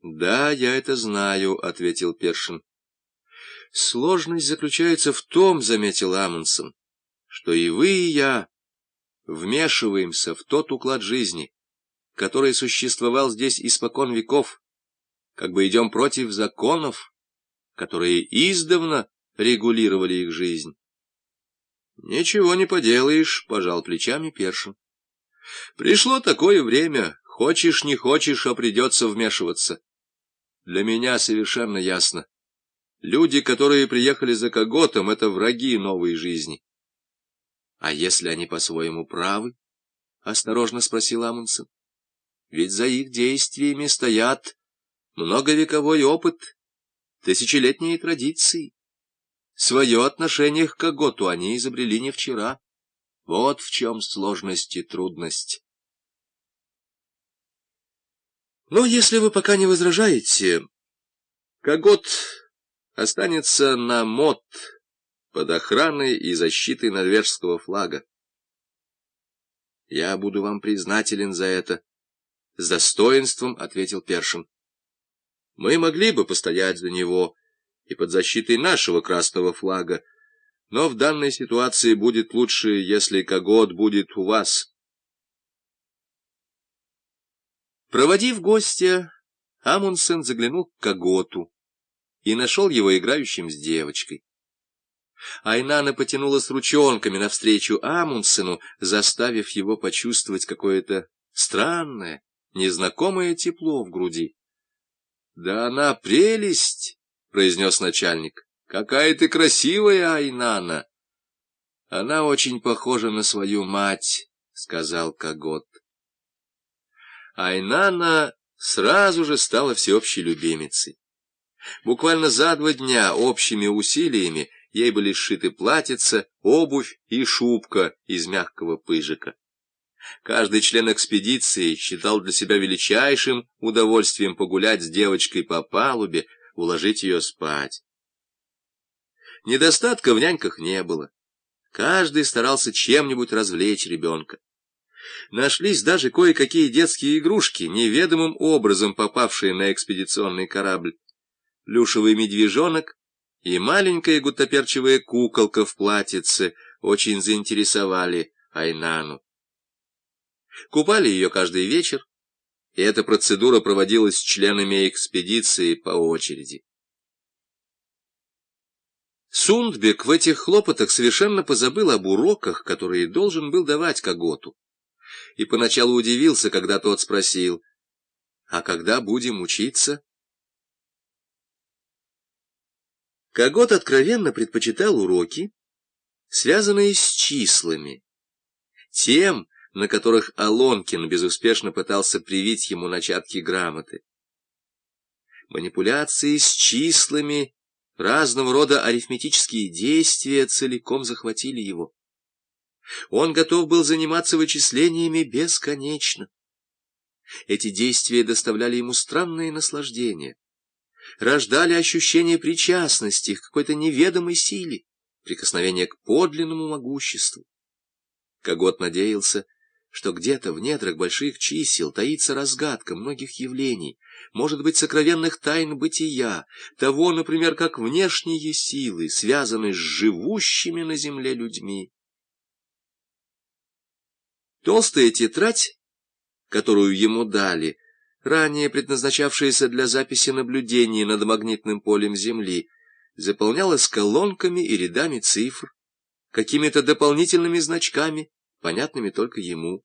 — Да, я это знаю, — ответил Першин. — Сложность заключается в том, — заметил Амундсен, — что и вы, и я вмешиваемся в тот уклад жизни, который существовал здесь испокон веков, как бы идем против законов, которые издавна регулировали их жизнь. — Ничего не поделаешь, — пожал плечами Першин. — Пришло такое время, хочешь не хочешь, а придется вмешиваться. Для меня совершенно ясно. Люди, которые приехали за Коготом, — это враги новой жизни. — А если они по-своему правы? — осторожно спросил Амундсен. — Ведь за их действиями стоят многовековой опыт, тысячелетние традиции. Свое отношение к Коготу они изобрели не вчера. Вот в чем сложность и трудность. Но если вы пока не возражаете, Когот останется на мод под охраной и защитой норвежского флага. Я буду вам признателен за это. С достоинством ответил Першин. Мы могли бы постоять за него и под защитой нашего красного флага, но в данной ситуации будет лучше, если Когот будет у вас. Проводив гостя, Амундсен заглянул к Коготу и нашел его играющим с девочкой. Айнана потянула с ручонками навстречу Амундсену, заставив его почувствовать какое-то странное, незнакомое тепло в груди. — Да она прелесть! — произнес начальник. — Какая ты красивая, Айнана! — Она очень похожа на свою мать, — сказал Когот. Айнана сразу же стала всеобщей любимицей. Буквально за два дня общими усилиями ей были сшиты платьица, обувь и шубка из мягкого пыжика. Каждый член экспедиции считал для себя величайшим удовольствием погулять с девочкой по палубе, уложить ее спать. Недостатка в няньках не было. Каждый старался чем-нибудь развлечь ребенка. Нашлись даже кое-какие детские игрушки, неведомым образом попавшие на экспедиционный корабль. Плюшевый медвежонок и маленькая гуттаперчевая куколка в платьице очень заинтересовали Айнану. Купали ее каждый вечер, и эта процедура проводилась с членами экспедиции по очереди. Сундбек в этих хлопотах совершенно позабыл об уроках, которые должен был давать Коготу и поначалу удивился, когда тот спросил, «А когда будем учиться?» Когот откровенно предпочитал уроки, связанные с числами, тем, на которых Алонкин безуспешно пытался привить ему начатки грамоты. Манипуляции с числами, разного рода арифметические действия целиком захватили его. Он готов был заниматься вычислениями бесконечно. Эти действия доставляли ему странное наслаждение, рождали ощущение причастности к какой-то неведомой силе, прикосновение к подлинному могуществу. Когот надеялся, что где-то в недрах больших чисел таится разгадка многих явлений, может быть, сокровенных тайн бытия, того, например, как внешние силы связаны с живущими на земле людьми. Толстая тетрадь, которую ему дали, ранее предназначавшаяся для записи наблюдений над магнитным полем Земли, заполнялась колонками и рядами цифр, какими-то дополнительными значками, понятными только ему.